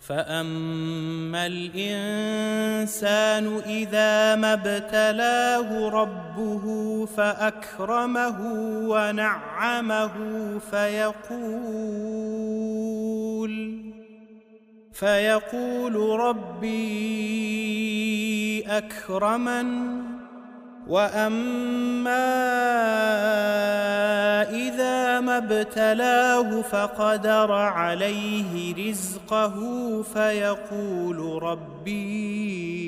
فاما الانسان اذا ما ابتلاه ربه فاكرمه ونعمه فيقول فيقول ربي اكرمن واما اذا ما ابتلاه فقدر عليه رزقه فيقول ربي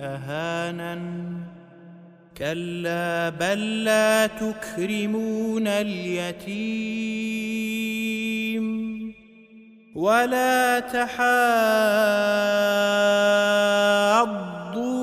اهانن كلا بل لا تكرمون اليتيم ولا تحاضون